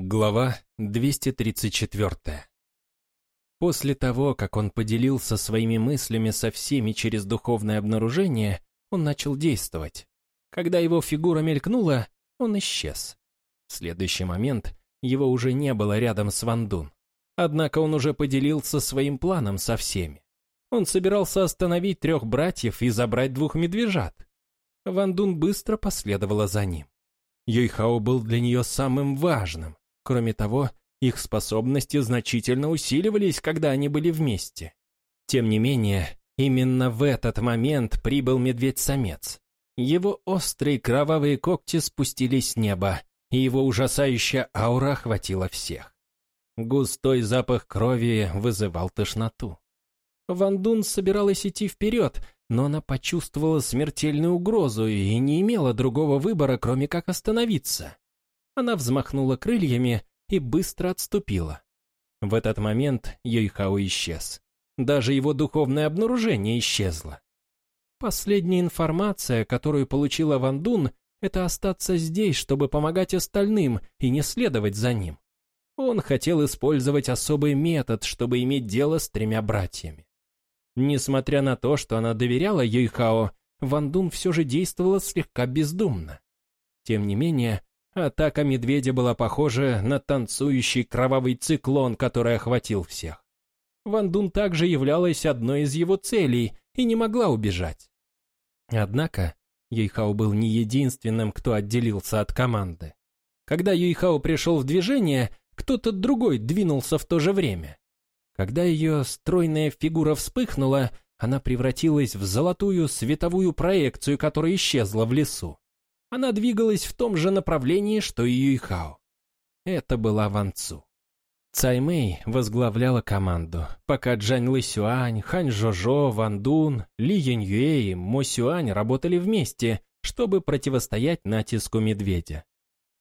Глава 234 После того, как он поделился своими мыслями со всеми через духовное обнаружение, он начал действовать. Когда его фигура мелькнула, он исчез. В следующий момент его уже не было рядом с Вандун. Однако он уже поделился своим планом со всеми. Он собирался остановить трех братьев и забрать двух медвежат. Вандун быстро последовала за ним. Юйхао был для нее самым важным. Кроме того, их способности значительно усиливались, когда они были вместе. Тем не менее, именно в этот момент прибыл медведь-самец. Его острые кровавые когти спустились с неба, и его ужасающая аура охватила всех. Густой запах крови вызывал тошноту. Ван Дун собиралась идти вперед, но она почувствовала смертельную угрозу и не имела другого выбора, кроме как остановиться. Она взмахнула крыльями и быстро отступила. В этот момент Йойхао исчез. Даже его духовное обнаружение исчезло. Последняя информация, которую получила Ван Дун, это остаться здесь, чтобы помогать остальным и не следовать за ним. Он хотел использовать особый метод, чтобы иметь дело с тремя братьями. Несмотря на то, что она доверяла Юйхао, Ван Дун все же действовала слегка бездумно. Тем не менее, Атака медведя была похожа на танцующий кровавый циклон, который охватил всех. Ван Дун также являлась одной из его целей и не могла убежать. Однако Юйхао был не единственным, кто отделился от команды. Когда Юйхао пришел в движение, кто-то другой двинулся в то же время. Когда ее стройная фигура вспыхнула, она превратилась в золотую световую проекцию, которая исчезла в лесу. Она двигалась в том же направлении, что и Юйхао. Это была Ван Цу. Цай Мэй возглавляла команду, пока Джань Лысюань, Хань Жожо, Ван Дун, Ли Янь Юэ и Мо Сюань работали вместе, чтобы противостоять натиску медведя.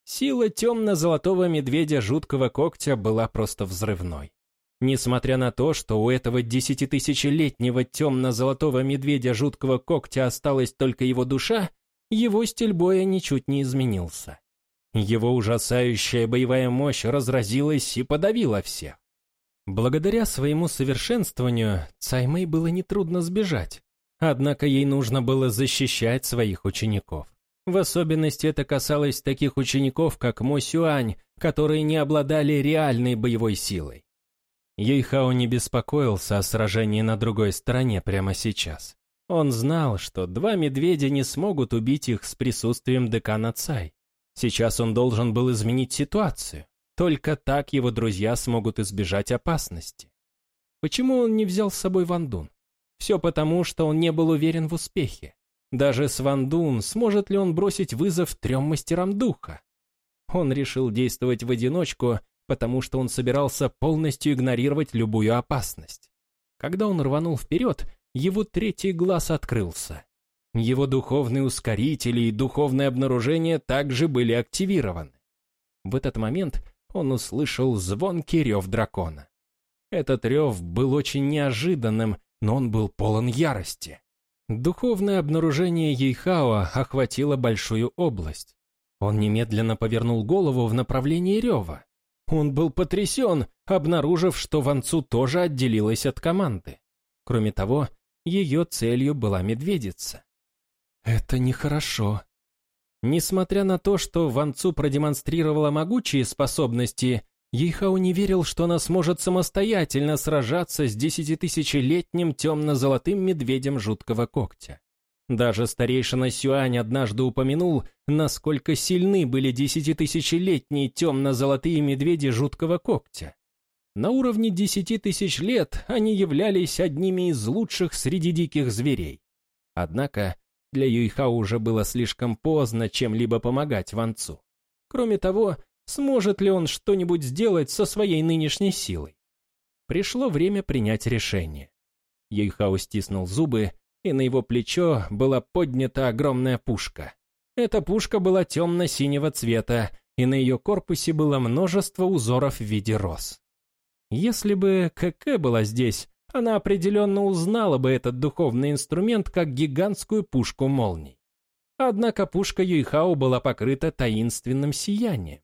Сила темно-золотого медведя жуткого когтя была просто взрывной. Несмотря на то, что у этого десятитысячелетнего темно-золотого медведя жуткого когтя осталась только его душа, его стиль боя ничуть не изменился. Его ужасающая боевая мощь разразилась и подавила всех. Благодаря своему совершенствованию Цаймэй было нетрудно сбежать, однако ей нужно было защищать своих учеников. В особенности это касалось таких учеников, как Мо Сюань, которые не обладали реальной боевой силой. Юйхао не беспокоился о сражении на другой стороне прямо сейчас. Он знал, что два медведя не смогут убить их с присутствием декана Цай. Сейчас он должен был изменить ситуацию. Только так его друзья смогут избежать опасности. Почему он не взял с собой Вандун? Все потому, что он не был уверен в успехе. Даже с Вандун сможет ли он бросить вызов трем мастерам духа? Он решил действовать в одиночку, потому что он собирался полностью игнорировать любую опасность. Когда он рванул вперед, его третий глаз открылся. Его духовные ускорители и духовное обнаружение также были активированы. В этот момент он услышал звонкий рев дракона. Этот рев был очень неожиданным, но он был полон ярости. Духовное обнаружение Ейхао охватило большую область. Он немедленно повернул голову в направлении рева. Он был потрясен, обнаружив, что Ванцу тоже отделилась от команды. Кроме того, ее целью была медведица. Это нехорошо. Несмотря на то, что Ван Цу продемонстрировала могучие способности, Ейхау не верил, что она сможет самостоятельно сражаться с десятитысячелетним темно-золотым медведем жуткого когтя. Даже старейшина Сюань однажды упомянул, насколько сильны были десятитысячелетние темно-золотые медведи жуткого когтя. На уровне десяти тысяч лет они являлись одними из лучших среди диких зверей. Однако для Юйха уже было слишком поздно чем-либо помогать Ванцу. Кроме того, сможет ли он что-нибудь сделать со своей нынешней силой? Пришло время принять решение. Юйхао стиснул зубы, и на его плечо была поднята огромная пушка. Эта пушка была темно-синего цвета, и на ее корпусе было множество узоров в виде роз. Если бы КК была здесь, она определенно узнала бы этот духовный инструмент как гигантскую пушку молний. Однако пушка Юйхао была покрыта таинственным сиянием.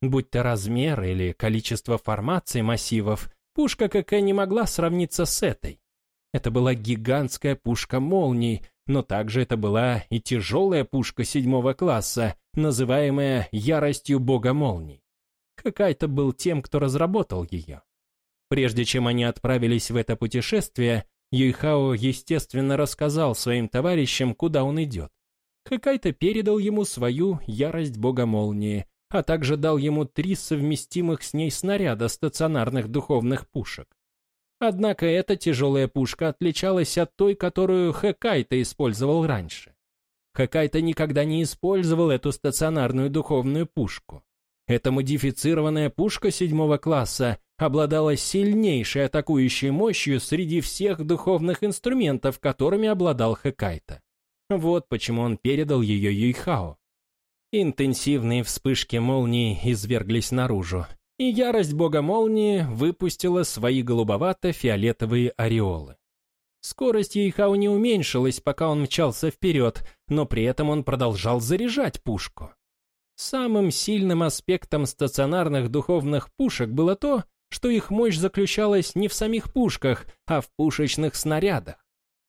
будь то размер или количество формаций массивов, пушка КК не могла сравниться с этой. Это была гигантская пушка молний, но также это была и тяжелая пушка седьмого класса, называемая «яростью бога молний». Хакайто был тем, кто разработал ее. Прежде чем они отправились в это путешествие, Юйхао, естественно, рассказал своим товарищам, куда он идет. Хакайто передал ему свою ярость бога молнии, а также дал ему три совместимых с ней снаряда стационарных духовных пушек. Однако эта тяжелая пушка отличалась от той, которую Хэкайта использовал раньше. Хэкайта никогда не использовал эту стационарную духовную пушку. Эта модифицированная пушка седьмого класса обладала сильнейшей атакующей мощью среди всех духовных инструментов, которыми обладал Хэкайта. Вот почему он передал ее Юйхао. Интенсивные вспышки молний изверглись наружу, и ярость бога молнии выпустила свои голубовато-фиолетовые ореолы. Скорость Ейхау не уменьшилась, пока он мчался вперед, но при этом он продолжал заряжать пушку. Самым сильным аспектом стационарных духовных пушек было то, что их мощь заключалась не в самих пушках, а в пушечных снарядах.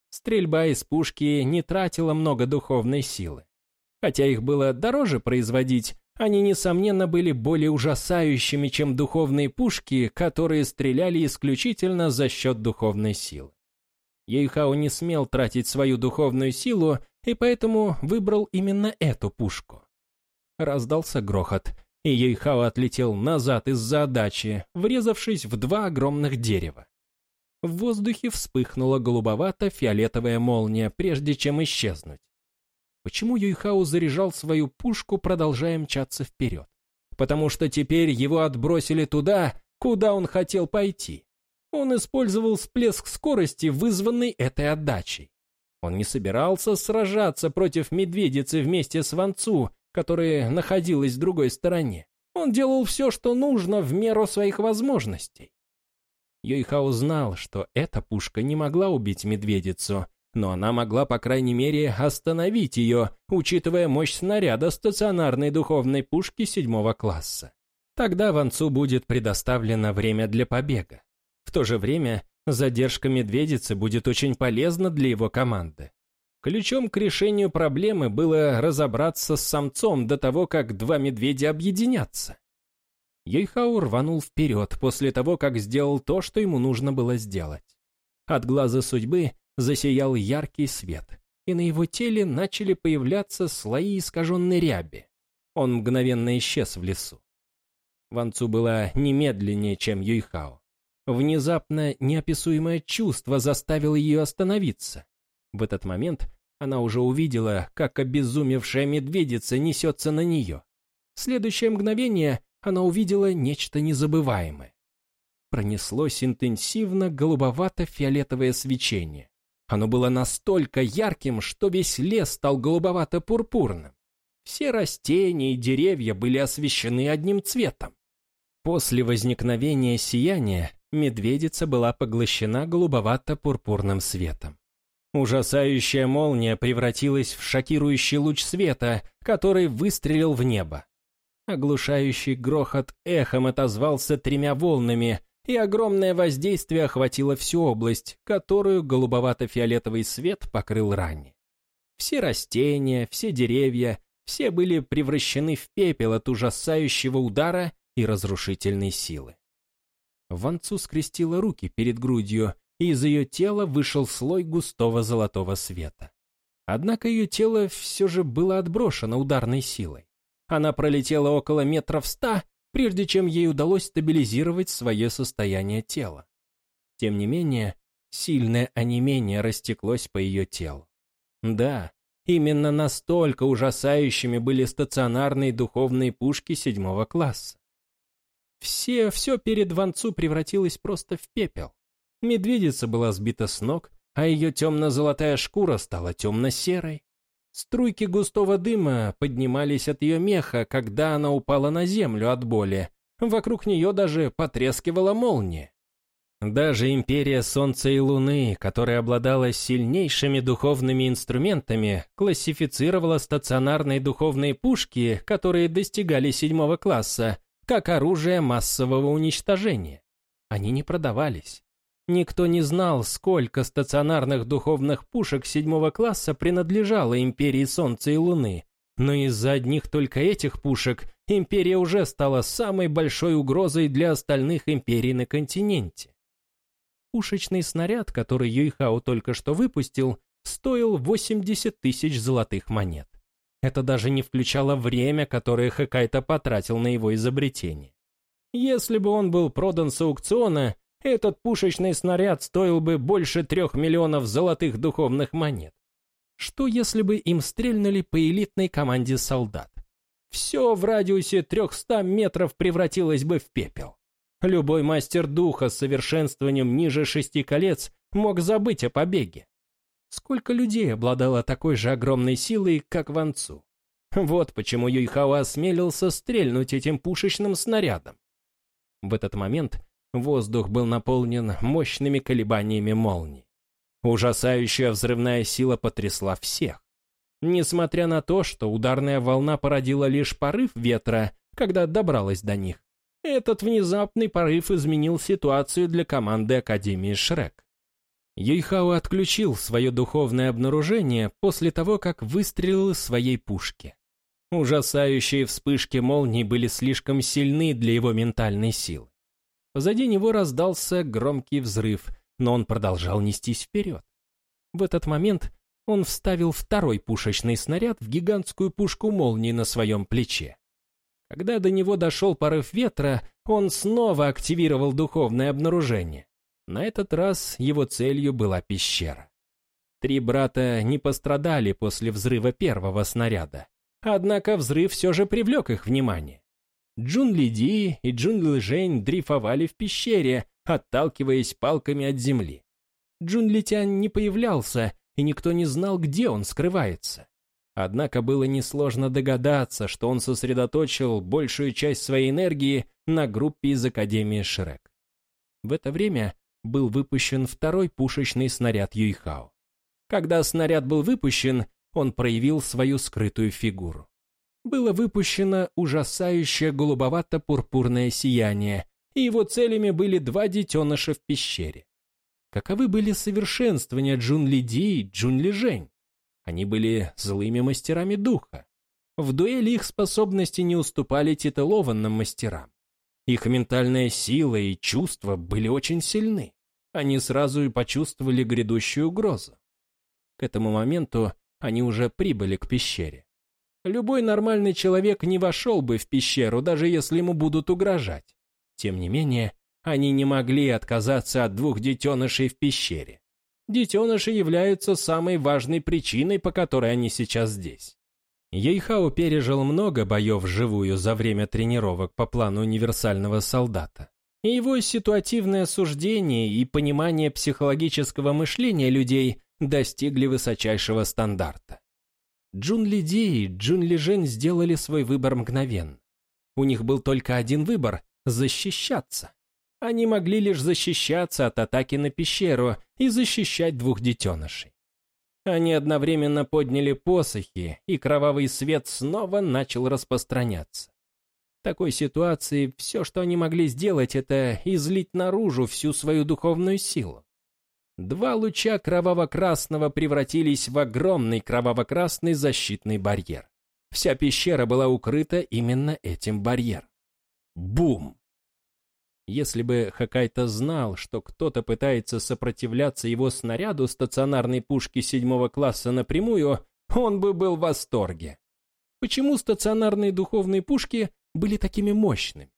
Стрельба из пушки не тратила много духовной силы. Хотя их было дороже производить, они, несомненно, были более ужасающими, чем духовные пушки, которые стреляли исключительно за счет духовной силы. Ейхао не смел тратить свою духовную силу, и поэтому выбрал именно эту пушку. Раздался грохот, и Ейхао отлетел назад из-за отдачи, врезавшись в два огромных дерева. В воздухе вспыхнула голубовато-фиолетовая молния, прежде чем исчезнуть. Почему Юйхао заряжал свою пушку, продолжая мчаться вперед? Потому что теперь его отбросили туда, куда он хотел пойти. Он использовал всплеск скорости, вызванный этой отдачей. Он не собирался сражаться против медведицы вместе с Ванцу, которая находилась в другой стороне. Он делал все, что нужно в меру своих возможностей. Юйхао знал, что эта пушка не могла убить медведицу, но она могла, по крайней мере, остановить ее, учитывая мощь снаряда стационарной духовной пушки седьмого класса. Тогда Ванцу будет предоставлено время для побега. В то же время задержка медведицы будет очень полезна для его команды. Ключом к решению проблемы было разобраться с самцом до того, как два медведя объединятся. Йойхау рванул вперед после того, как сделал то, что ему нужно было сделать. От глаза судьбы засиял яркий свет, и на его теле начали появляться слои искаженной ряби. Он мгновенно исчез в лесу. Ванцу было немедленнее, чем Юйхао. Внезапно неописуемое чувство заставило ее остановиться. В этот момент она уже увидела, как обезумевшая медведица несется на нее. В следующее мгновение она увидела нечто незабываемое. Пронеслось интенсивно голубовато-фиолетовое свечение. Оно было настолько ярким, что весь лес стал голубовато-пурпурным. Все растения и деревья были освещены одним цветом. После возникновения сияния медведица была поглощена голубовато-пурпурным светом. Ужасающая молния превратилась в шокирующий луч света, который выстрелил в небо. Оглушающий грохот эхом отозвался тремя волнами, и огромное воздействие охватило всю область, которую голубовато-фиолетовый свет покрыл ранее. Все растения, все деревья, все были превращены в пепел от ужасающего удара и разрушительной силы. Ванцу скрестила руки перед грудью, и из ее тела вышел слой густого золотого света. Однако ее тело все же было отброшено ударной силой. Она пролетела около метров ста прежде чем ей удалось стабилизировать свое состояние тела. Тем не менее, сильное онемение растеклось по ее телу. Да, именно настолько ужасающими были стационарные духовные пушки седьмого класса. Все, все перед Ванцу превратилось просто в пепел. Медведица была сбита с ног, а ее темно-золотая шкура стала темно-серой. Струйки густого дыма поднимались от ее меха, когда она упала на землю от боли. Вокруг нее даже потрескивала молния. Даже Империя Солнца и Луны, которая обладала сильнейшими духовными инструментами, классифицировала стационарные духовные пушки, которые достигали седьмого класса, как оружие массового уничтожения. Они не продавались. Никто не знал, сколько стационарных духовных пушек седьмого класса принадлежало Империи Солнца и Луны, но из-за одних только этих пушек Империя уже стала самой большой угрозой для остальных империй на континенте. Пушечный снаряд, который Юйхао только что выпустил, стоил 80 тысяч золотых монет. Это даже не включало время, которое Хакайта потратил на его изобретение. Если бы он был продан с аукциона, этот пушечный снаряд стоил бы больше трех миллионов золотых духовных монет. Что если бы им стрельнули по элитной команде солдат? Все в радиусе 300 метров превратилось бы в пепел. Любой мастер духа с совершенствованием ниже шести колец мог забыть о побеге. Сколько людей обладало такой же огромной силой, как Ван Цу? Вот почему Юйхао осмелился стрельнуть этим пушечным снарядом. В этот момент воздух был наполнен мощными колебаниями молний. Ужасающая взрывная сила потрясла всех. Несмотря на то, что ударная волна породила лишь порыв ветра, когда добралась до них, этот внезапный порыв изменил ситуацию для команды Академии Шрек. Юйхао отключил свое духовное обнаружение после того, как выстрелил из своей пушки. Ужасающие вспышки молний были слишком сильны для его ментальной силы. Позади него раздался громкий взрыв, но он продолжал нестись вперед. В этот момент он вставил второй пушечный снаряд в гигантскую пушку молнии на своем плече. Когда до него дошел порыв ветра, он снова активировал духовное обнаружение. На этот раз его целью была пещера. Три брата не пострадали после взрыва первого снаряда. Однако взрыв все же привлек их внимание. Джун Лиди и Джун Лжень дрейфовали в пещере, отталкиваясь палками от земли. Джун Литянь не появлялся, и никто не знал, где он скрывается. Однако было несложно догадаться, что он сосредоточил большую часть своей энергии на группе из Академии Шрек. В это время был выпущен второй пушечный снаряд Юйхао. Когда снаряд был выпущен, он проявил свою скрытую фигуру. Было выпущено ужасающее голубовато-пурпурное сияние, и его целями были два детеныша в пещере. Каковы были совершенствования Джун Лиди и Джун Лижень? Они были злыми мастерами духа. В дуэли их способности не уступали титулованным мастерам. Их ментальная сила и чувства были очень сильны. Они сразу и почувствовали грядущую угрозу. К этому моменту они уже прибыли к пещере. Любой нормальный человек не вошел бы в пещеру, даже если ему будут угрожать. Тем не менее, они не могли отказаться от двух детенышей в пещере. Детеныши являются самой важной причиной, по которой они сейчас здесь. Ейхау пережил много боев вживую за время тренировок по плану универсального солдата. И его ситуативное суждение и понимание психологического мышления людей достигли высочайшего стандарта. Джун Ли Ди и Джун Ли Жень сделали свой выбор мгновенно. У них был только один выбор – защищаться. Они могли лишь защищаться от атаки на пещеру и защищать двух детенышей. Они одновременно подняли посохи, и кровавый свет снова начал распространяться. В такой ситуации все, что они могли сделать, это излить наружу всю свою духовную силу. Два луча кроваво-красного превратились в огромный кроваво-красный защитный барьер. Вся пещера была укрыта именно этим барьером. Бум! Если бы Хакайта знал, что кто-то пытается сопротивляться его снаряду стационарной пушки седьмого класса напрямую, он бы был в восторге. Почему стационарные духовные пушки были такими мощными?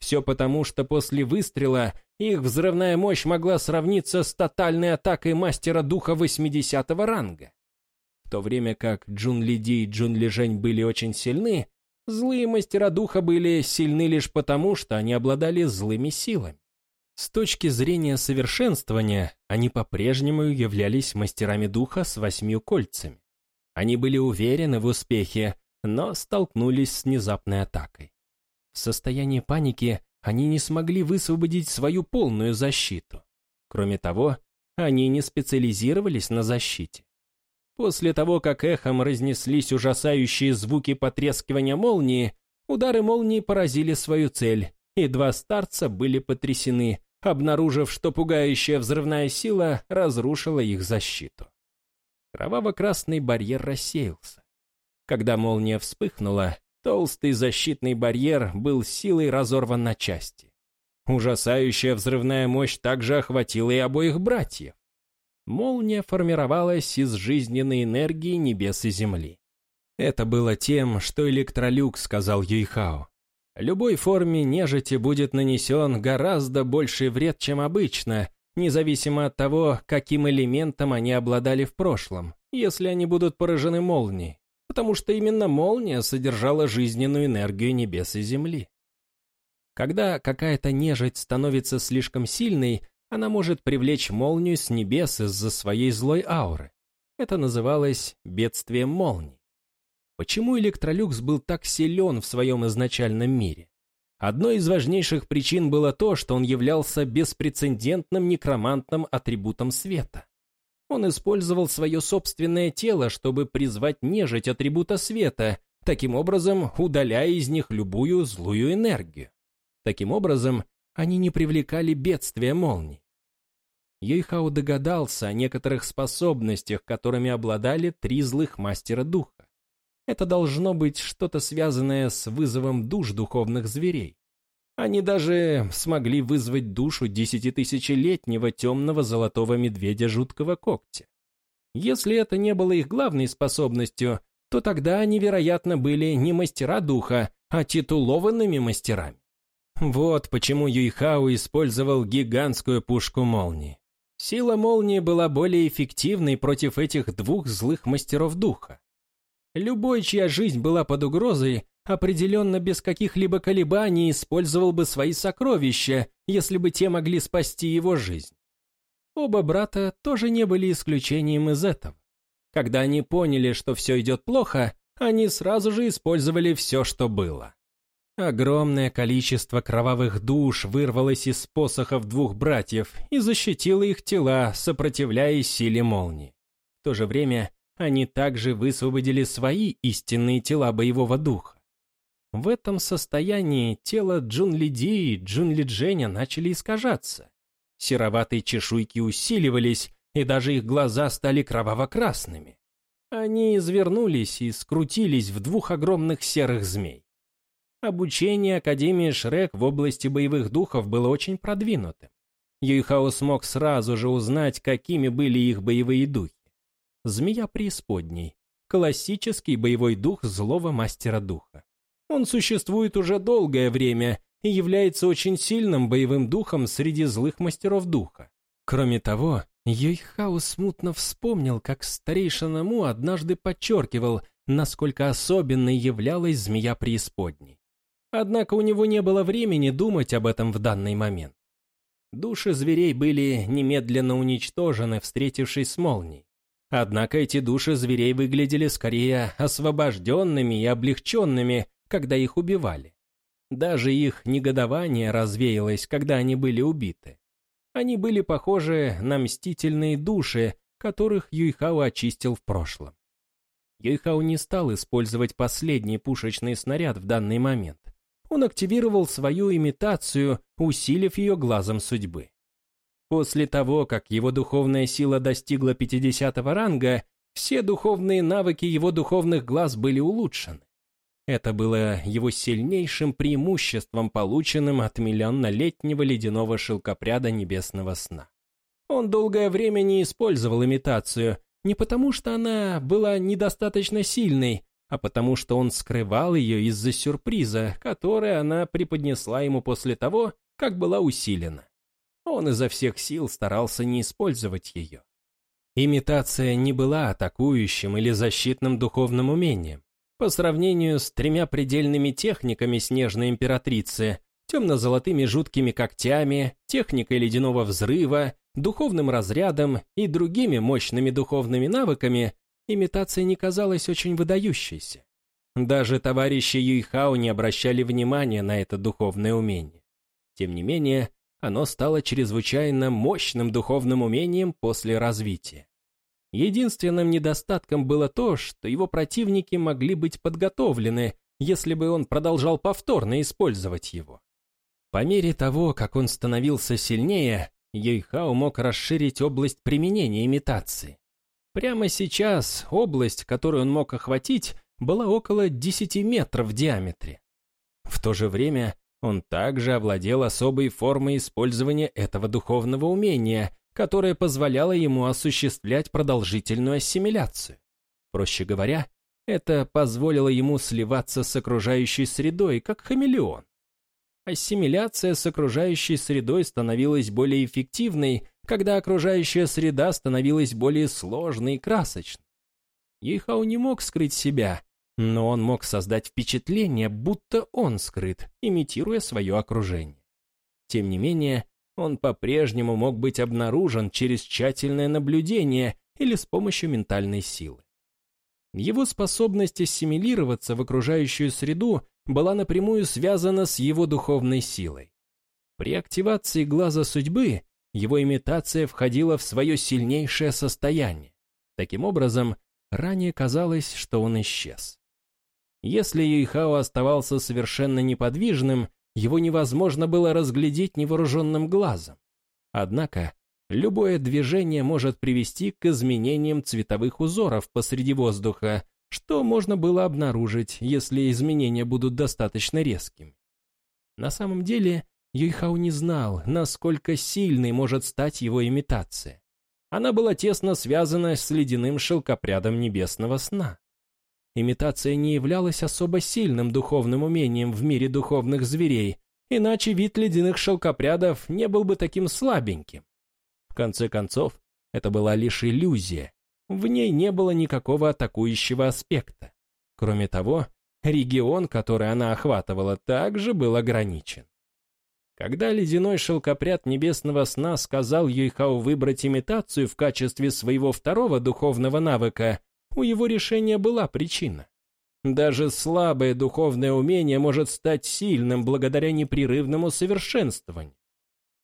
Все потому, что после выстрела их взрывная мощь могла сравниться с тотальной атакой мастера духа 80 ранга. В то время как Джун Лиди и Джун Лижень были очень сильны, Злые мастера духа были сильны лишь потому, что они обладали злыми силами. С точки зрения совершенствования, они по-прежнему являлись мастерами духа с восьмью кольцами. Они были уверены в успехе, но столкнулись с внезапной атакой. В состоянии паники они не смогли высвободить свою полную защиту. Кроме того, они не специализировались на защите. После того, как эхом разнеслись ужасающие звуки потрескивания молнии, Удары молнии поразили свою цель, и два старца были потрясены, обнаружив, что пугающая взрывная сила разрушила их защиту. Кроваво-красный барьер рассеялся. Когда молния вспыхнула, толстый защитный барьер был силой разорван на части. Ужасающая взрывная мощь также охватила и обоих братьев. Молния формировалась из жизненной энергии небес и земли. Это было тем, что электролюк сказал Юйхао. Любой форме нежити будет нанесен гораздо больший вред, чем обычно, независимо от того, каким элементом они обладали в прошлом, если они будут поражены молнией, потому что именно молния содержала жизненную энергию небес и земли. Когда какая-то нежить становится слишком сильной, она может привлечь молнию с небес из-за своей злой ауры. Это называлось бедствием молнии. Почему Электролюкс был так силен в своем изначальном мире? Одной из важнейших причин было то, что он являлся беспрецедентным некромантным атрибутом света. Он использовал свое собственное тело, чтобы призвать нежить атрибута света, таким образом удаляя из них любую злую энергию. Таким образом, они не привлекали бедствия молний. Йойхао догадался о некоторых способностях, которыми обладали три злых мастера духа. Это должно быть что-то связанное с вызовом душ духовных зверей. Они даже смогли вызвать душу десятитысячелетнего темного золотого медведя жуткого когтя. Если это не было их главной способностью, то тогда они, вероятно, были не мастера духа, а титулованными мастерами. Вот почему Юйхао использовал гигантскую пушку молнии. Сила молнии была более эффективной против этих двух злых мастеров духа. Любой, чья жизнь была под угрозой, определенно без каких-либо колебаний использовал бы свои сокровища, если бы те могли спасти его жизнь. Оба брата тоже не были исключением из этого. Когда они поняли, что все идет плохо, они сразу же использовали все, что было. Огромное количество кровавых душ вырвалось из посохов двух братьев и защитило их тела, сопротивляясь силе молнии. В то же время они также высвободили свои истинные тела боевого духа. В этом состоянии тело Джунли Ди и Джунли Дженя начали искажаться. Сероватые чешуйки усиливались, и даже их глаза стали кроваво-красными. Они извернулись и скрутились в двух огромных серых змей. Обучение Академии Шрек в области боевых духов было очень продвинутым. Юйхао смог сразу же узнать, какими были их боевые духи. Змея преисподней. Классический боевой дух злого мастера духа. Он существует уже долгое время и является очень сильным боевым духом среди злых мастеров духа. Кроме того, Йойхао смутно вспомнил, как старейшина Му однажды подчеркивал, насколько особенной являлась змея преисподней. Однако у него не было времени думать об этом в данный момент. Души зверей были немедленно уничтожены, встретившись с молнией. Однако эти души зверей выглядели скорее освобожденными и облегченными, когда их убивали. Даже их негодование развеялось, когда они были убиты. Они были похожи на мстительные души, которых Юйхао очистил в прошлом. Юйхао не стал использовать последний пушечный снаряд в данный момент. Он активировал свою имитацию, усилив ее глазом судьбы. После того, как его духовная сила достигла 50 ранга, все духовные навыки его духовных глаз были улучшены. Это было его сильнейшим преимуществом, полученным от миллионнолетнего ледяного шелкопряда небесного сна. Он долгое время не использовал имитацию, не потому что она была недостаточно сильной, а потому что он скрывал ее из-за сюрприза, который она преподнесла ему после того, как была усилена. Он изо всех сил старался не использовать ее. Имитация не была атакующим или защитным духовным умением. По сравнению с тремя предельными техниками Снежной Императрицы, темно-золотыми жуткими когтями, техникой ледяного взрыва, духовным разрядом и другими мощными духовными навыками, имитация не казалась очень выдающейся. Даже товарищи Юйхао не обращали внимания на это духовное умение. Тем не менее, оно стало чрезвычайно мощным духовным умением после развития. Единственным недостатком было то, что его противники могли быть подготовлены, если бы он продолжал повторно использовать его. По мере того, как он становился сильнее, Юйхао мог расширить область применения имитации. Прямо сейчас область, которую он мог охватить, была около 10 метров в диаметре. В то же время он также овладел особой формой использования этого духовного умения, которая позволяла ему осуществлять продолжительную ассимиляцию. Проще говоря, это позволило ему сливаться с окружающей средой, как хамелеон. Ассимиляция с окружающей средой становилась более эффективной, когда окружающая среда становилась более сложной и красочной. Ейхау не мог скрыть себя, но он мог создать впечатление, будто он скрыт, имитируя свое окружение. Тем не менее, он по-прежнему мог быть обнаружен через тщательное наблюдение или с помощью ментальной силы. Его способность ассимилироваться в окружающую среду была напрямую связана с его духовной силой. При активации глаза судьбы его имитация входила в свое сильнейшее состояние. Таким образом, ранее казалось, что он исчез. Если Юйхао оставался совершенно неподвижным, его невозможно было разглядеть невооруженным глазом. Однако, любое движение может привести к изменениям цветовых узоров посреди воздуха, что можно было обнаружить, если изменения будут достаточно резкими. На самом деле, Юйхао не знал, насколько сильной может стать его имитация. Она была тесно связана с ледяным шелкопрядом небесного сна. Имитация не являлась особо сильным духовным умением в мире духовных зверей, иначе вид ледяных шелкопрядов не был бы таким слабеньким. В конце концов, это была лишь иллюзия. В ней не было никакого атакующего аспекта. Кроме того, регион, который она охватывала, также был ограничен. Когда ледяной шелкопряд небесного сна сказал Юйхау выбрать имитацию в качестве своего второго духовного навыка, у его решения была причина. Даже слабое духовное умение может стать сильным благодаря непрерывному совершенствованию.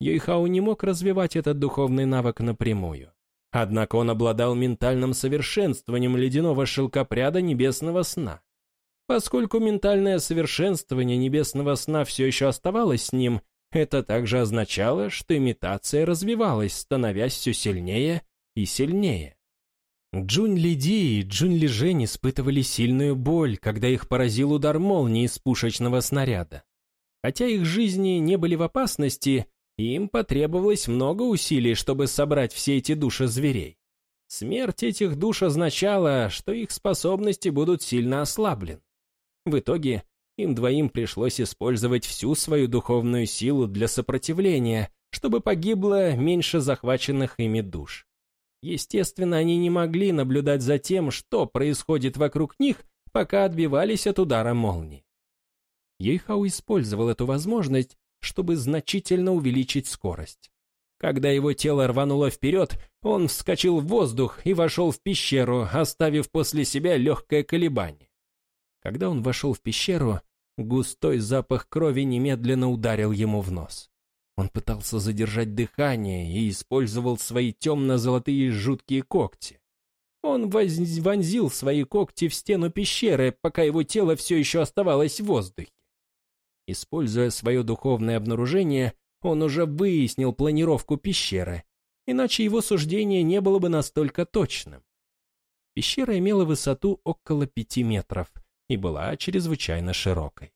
Юйхау не мог развивать этот духовный навык напрямую. Однако он обладал ментальным совершенствованием ледяного шелкопряда небесного сна. Поскольку ментальное совершенствование небесного сна все еще оставалось с ним, это также означало, что имитация развивалась, становясь все сильнее и сильнее. Джунь Лиди и Джунь Лижень испытывали сильную боль, когда их поразил удар молнии из пушечного снаряда. Хотя их жизни не были в опасности, им потребовалось много усилий, чтобы собрать все эти души зверей. Смерть этих душ означала, что их способности будут сильно ослаблены. В итоге им двоим пришлось использовать всю свою духовную силу для сопротивления, чтобы погибло меньше захваченных ими душ. Естественно, они не могли наблюдать за тем, что происходит вокруг них, пока отбивались от удара молнии. Ейхау использовал эту возможность, чтобы значительно увеличить скорость. Когда его тело рвануло вперед, он вскочил в воздух и вошел в пещеру, оставив после себя легкое колебание. Когда он вошел в пещеру, густой запах крови немедленно ударил ему в нос. Он пытался задержать дыхание и использовал свои темно-золотые жуткие когти. Он вонзил свои когти в стену пещеры, пока его тело все еще оставалось в воздухе. Используя свое духовное обнаружение, он уже выяснил планировку пещеры, иначе его суждение не было бы настолько точным. Пещера имела высоту около пяти метров и была чрезвычайно широкой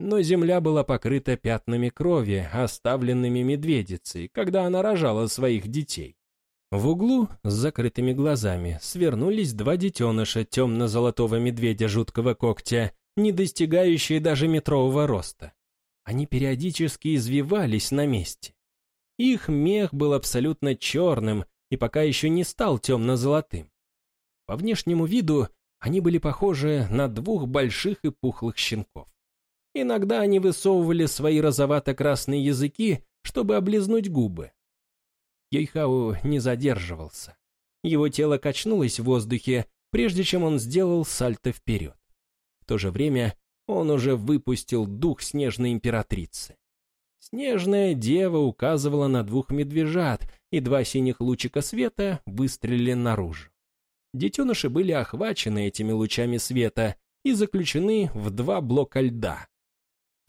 но земля была покрыта пятнами крови, оставленными медведицей, когда она рожала своих детей. В углу с закрытыми глазами свернулись два детеныша темно-золотого медведя жуткого когтя, не достигающие даже метрового роста. Они периодически извивались на месте. Их мех был абсолютно черным и пока еще не стал темно-золотым. По внешнему виду они были похожи на двух больших и пухлых щенков. Иногда они высовывали свои розовато-красные языки, чтобы облизнуть губы. Йойхау не задерживался. Его тело качнулось в воздухе, прежде чем он сделал сальто вперед. В то же время он уже выпустил дух снежной императрицы. Снежная дева указывала на двух медвежат, и два синих лучика света выстрелили наружу. Детеныши были охвачены этими лучами света, и заключены в два блока льда.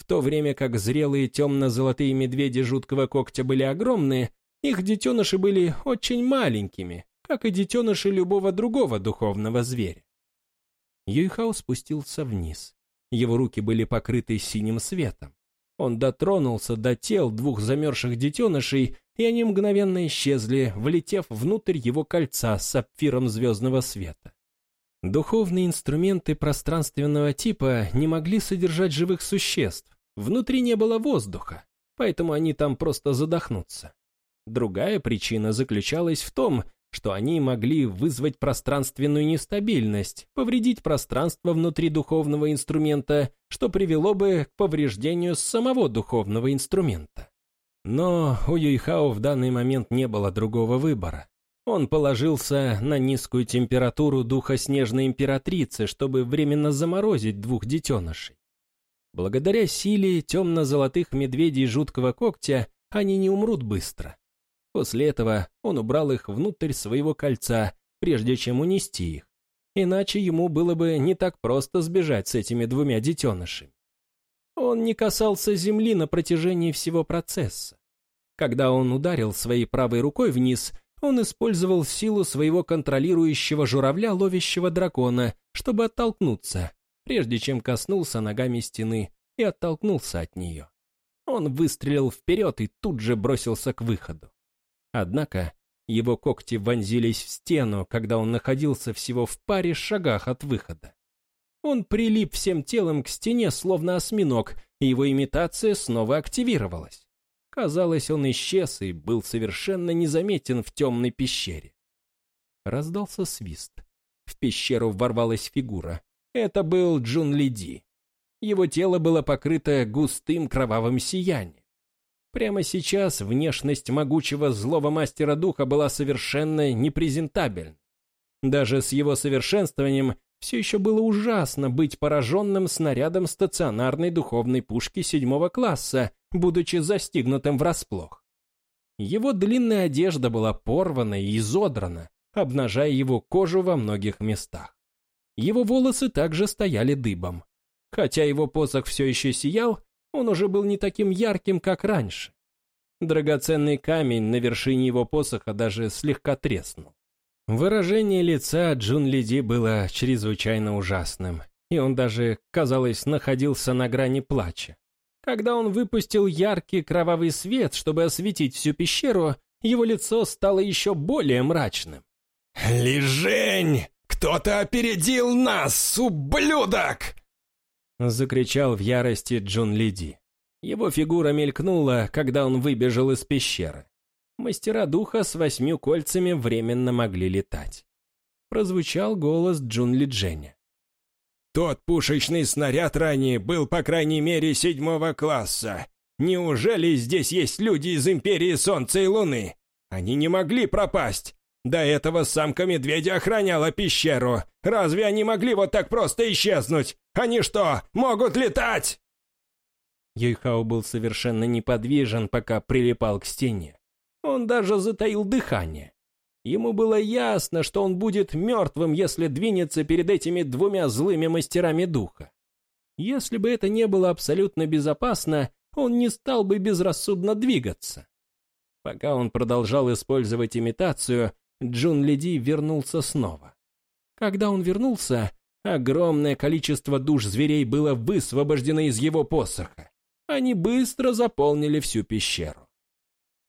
В то время как зрелые темно-золотые медведи жуткого когтя были огромные, их детеныши были очень маленькими, как и детеныши любого другого духовного зверя. Юйхао спустился вниз. Его руки были покрыты синим светом. Он дотронулся до тел двух замерзших детенышей, и они мгновенно исчезли, влетев внутрь его кольца с сапфиром звездного света. Духовные инструменты пространственного типа не могли содержать живых существ, внутри не было воздуха, поэтому они там просто задохнутся. Другая причина заключалась в том, что они могли вызвать пространственную нестабильность, повредить пространство внутри духовного инструмента, что привело бы к повреждению самого духовного инструмента. Но у Юйхао в данный момент не было другого выбора. Он положился на низкую температуру духа снежной императрицы, чтобы временно заморозить двух детенышей. Благодаря силе темно-золотых медведей жуткого когтя они не умрут быстро. После этого он убрал их внутрь своего кольца, прежде чем унести их. Иначе ему было бы не так просто сбежать с этими двумя детенышами. Он не касался земли на протяжении всего процесса. Когда он ударил своей правой рукой вниз, он использовал силу своего контролирующего журавля, ловящего дракона, чтобы оттолкнуться, прежде чем коснулся ногами стены и оттолкнулся от нее. Он выстрелил вперед и тут же бросился к выходу. Однако его когти вонзились в стену, когда он находился всего в паре шагах от выхода. Он прилип всем телом к стене, словно осьминог, и его имитация снова активировалась. Казалось, он исчез и был совершенно незаметен в темной пещере. Раздался свист. В пещеру ворвалась фигура. Это был Джун Лиди. Его тело было покрыто густым кровавым сиянием. Прямо сейчас внешность могучего злого мастера духа была совершенно непрезентабельной. Даже с его совершенствованием все еще было ужасно быть пораженным снарядом стационарной духовной пушки седьмого класса, будучи застигнутым врасплох. Его длинная одежда была порвана и изодрана, обнажая его кожу во многих местах. Его волосы также стояли дыбом. Хотя его посох все еще сиял, он уже был не таким ярким, как раньше. Драгоценный камень на вершине его посоха даже слегка треснул. Выражение лица Джун Лиди было чрезвычайно ужасным, и он даже, казалось, находился на грани плача. Когда он выпустил яркий кровавый свет, чтобы осветить всю пещеру, его лицо стало еще более мрачным. «Лежень! Кто-то опередил нас, ублюдок!» Закричал в ярости Джун Лиди. Его фигура мелькнула, когда он выбежал из пещеры. Мастера духа с восьмью кольцами временно могли летать. Прозвучал голос Джун Ли Дженя. «Тот пушечный снаряд ранее был, по крайней мере, седьмого класса. Неужели здесь есть люди из Империи Солнца и Луны? Они не могли пропасть. До этого самка медведя охраняла пещеру. Разве они могли вот так просто исчезнуть? Они что, могут летать?» Юйхао был совершенно неподвижен, пока прилипал к стене. Он даже затаил дыхание. Ему было ясно, что он будет мертвым, если двинется перед этими двумя злыми мастерами духа. Если бы это не было абсолютно безопасно, он не стал бы безрассудно двигаться. Пока он продолжал использовать имитацию, Джун Лиди вернулся снова. Когда он вернулся, огромное количество душ зверей было высвобождено из его посоха. Они быстро заполнили всю пещеру.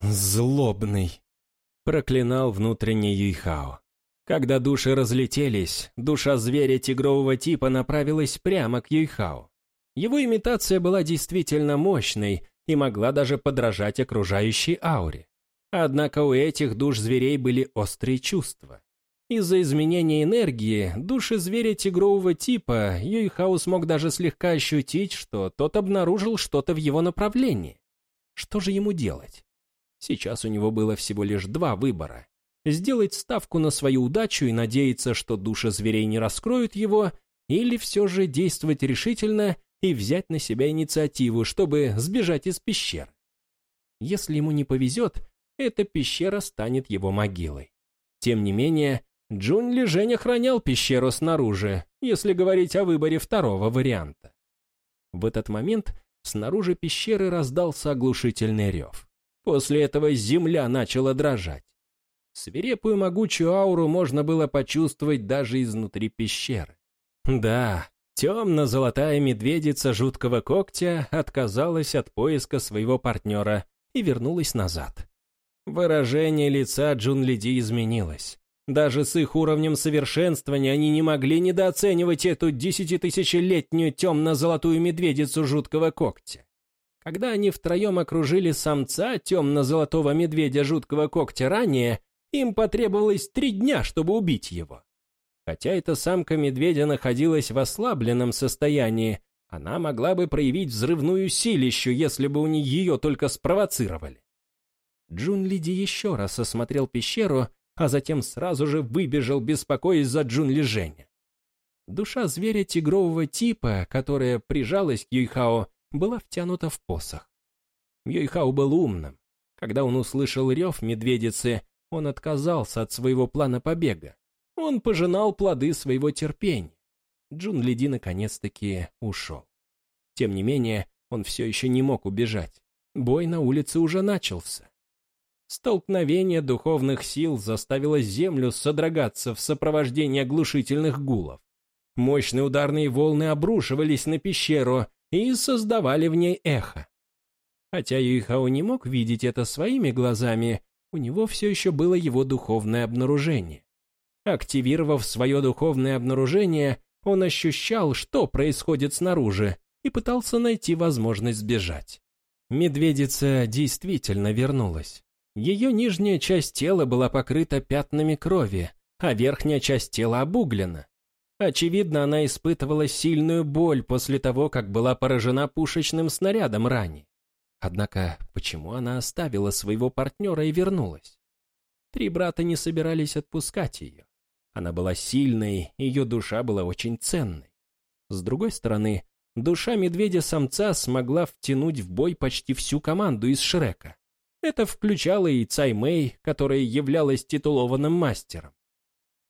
«Злобный!» — проклинал внутренний Юйхао. Когда души разлетелись, душа зверя тигрового типа направилась прямо к Юйхао. Его имитация была действительно мощной и могла даже подражать окружающей ауре. Однако у этих душ зверей были острые чувства. Из-за изменения энергии души зверя тигрового типа Юйхао смог даже слегка ощутить, что тот обнаружил что-то в его направлении. Что же ему делать? Сейчас у него было всего лишь два выбора. Сделать ставку на свою удачу и надеяться, что души зверей не раскроют его, или все же действовать решительно и взять на себя инициативу, чтобы сбежать из пещеры. Если ему не повезет, эта пещера станет его могилой. Тем не менее, Джун Ли Жень охранял пещеру снаружи, если говорить о выборе второго варианта. В этот момент снаружи пещеры раздался оглушительный рев. После этого земля начала дрожать. Свирепую могучую ауру можно было почувствовать даже изнутри пещеры. Да, темно-золотая медведица жуткого когтя отказалась от поиска своего партнера и вернулась назад. Выражение лица Джун Лиди изменилось. Даже с их уровнем совершенствования они не могли недооценивать эту десятитысячелетнюю темно-золотую медведицу жуткого когтя. Когда они втроем окружили самца темно-золотого медведя жуткого когтя ранее, им потребовалось три дня, чтобы убить его. Хотя эта самка медведя находилась в ослабленном состоянии, она могла бы проявить взрывную силищу, если бы у нее ее только спровоцировали. Джун Лиди еще раз осмотрел пещеру, а затем сразу же выбежал, беспокоясь за Джун Ли. Душа зверя тигрового типа, которая прижалась к Юйхао, была втянута в посох. Юйхао был умным. Когда он услышал рев медведицы, он отказался от своего плана побега. Он пожинал плоды своего терпения. Джун Лиди наконец-таки ушел. Тем не менее, он все еще не мог убежать. Бой на улице уже начался. Столкновение духовных сил заставило землю содрогаться в сопровождении оглушительных гулов. Мощные ударные волны обрушивались на пещеру и создавали в ней эхо. Хотя Юйхао не мог видеть это своими глазами, у него все еще было его духовное обнаружение. Активировав свое духовное обнаружение, он ощущал, что происходит снаружи, и пытался найти возможность сбежать. Медведица действительно вернулась. Ее нижняя часть тела была покрыта пятнами крови, а верхняя часть тела обуглена. Очевидно, она испытывала сильную боль после того, как была поражена пушечным снарядом ранее. Однако, почему она оставила своего партнера и вернулась? Три брата не собирались отпускать ее. Она была сильной, ее душа была очень ценной. С другой стороны, душа медведя-самца смогла втянуть в бой почти всю команду из Шрека. Это включало и Цай Мэй, которая являлась титулованным мастером.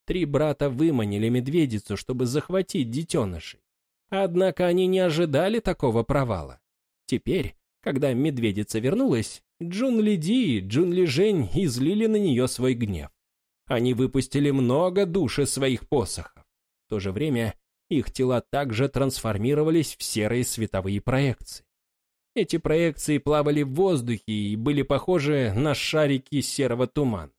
Три брата выманили медведицу, чтобы захватить детенышей. Однако они не ожидали такого провала. Теперь, когда медведица вернулась, Джун Ли Ди и Джун Ли Жень излили на нее свой гнев. Они выпустили много душ из своих посохов. В то же время их тела также трансформировались в серые световые проекции. Эти проекции плавали в воздухе и были похожи на шарики серого тумана.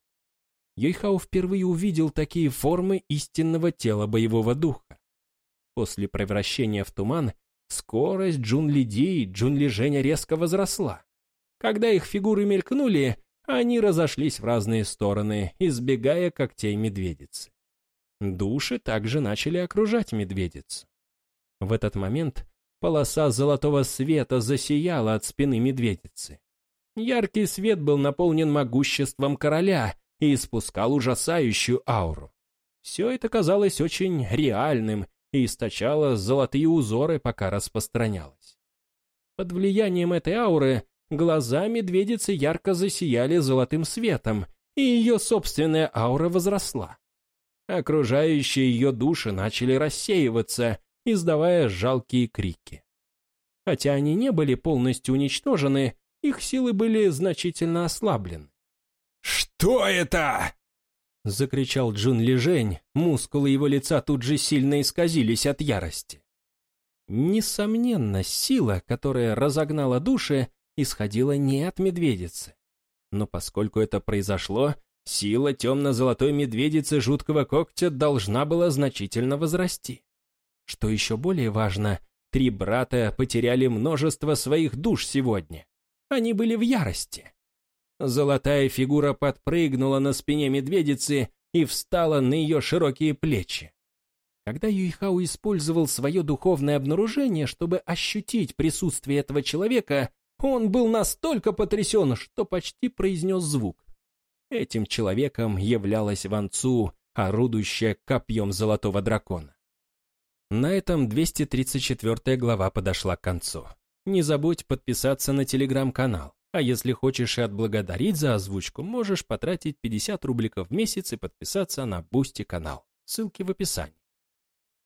Йойхао впервые увидел такие формы истинного тела боевого духа. После превращения в туман скорость Джун Ли Ди и Джун Ли Женя резко возросла. Когда их фигуры мелькнули, они разошлись в разные стороны, избегая когтей медведицы. Души также начали окружать медведицу. В этот момент полоса золотого света засияла от спины медведицы. Яркий свет был наполнен могуществом короля и испускал ужасающую ауру. Все это казалось очень реальным и источало золотые узоры, пока распространялось. Под влиянием этой ауры глаза медведицы ярко засияли золотым светом, и ее собственная аура возросла. Окружающие ее души начали рассеиваться, издавая жалкие крики. Хотя они не были полностью уничтожены, их силы были значительно ослаблены. «Что это?» — закричал Джун Лижень, мускулы его лица тут же сильно исказились от ярости. Несомненно, сила, которая разогнала души, исходила не от медведицы. Но поскольку это произошло, сила темно-золотой медведицы жуткого когтя должна была значительно возрасти. Что еще более важно, три брата потеряли множество своих душ сегодня. Они были в ярости. Золотая фигура подпрыгнула на спине медведицы и встала на ее широкие плечи. Когда Юйхао использовал свое духовное обнаружение, чтобы ощутить присутствие этого человека, он был настолько потрясен, что почти произнес звук. Этим человеком являлась Ван Цу, орудующая копьем золотого дракона. На этом 234 глава подошла к концу. Не забудь подписаться на телеграм-канал. А если хочешь и отблагодарить за озвучку, можешь потратить 50 рубликов в месяц и подписаться на Бусти канал. Ссылки в описании.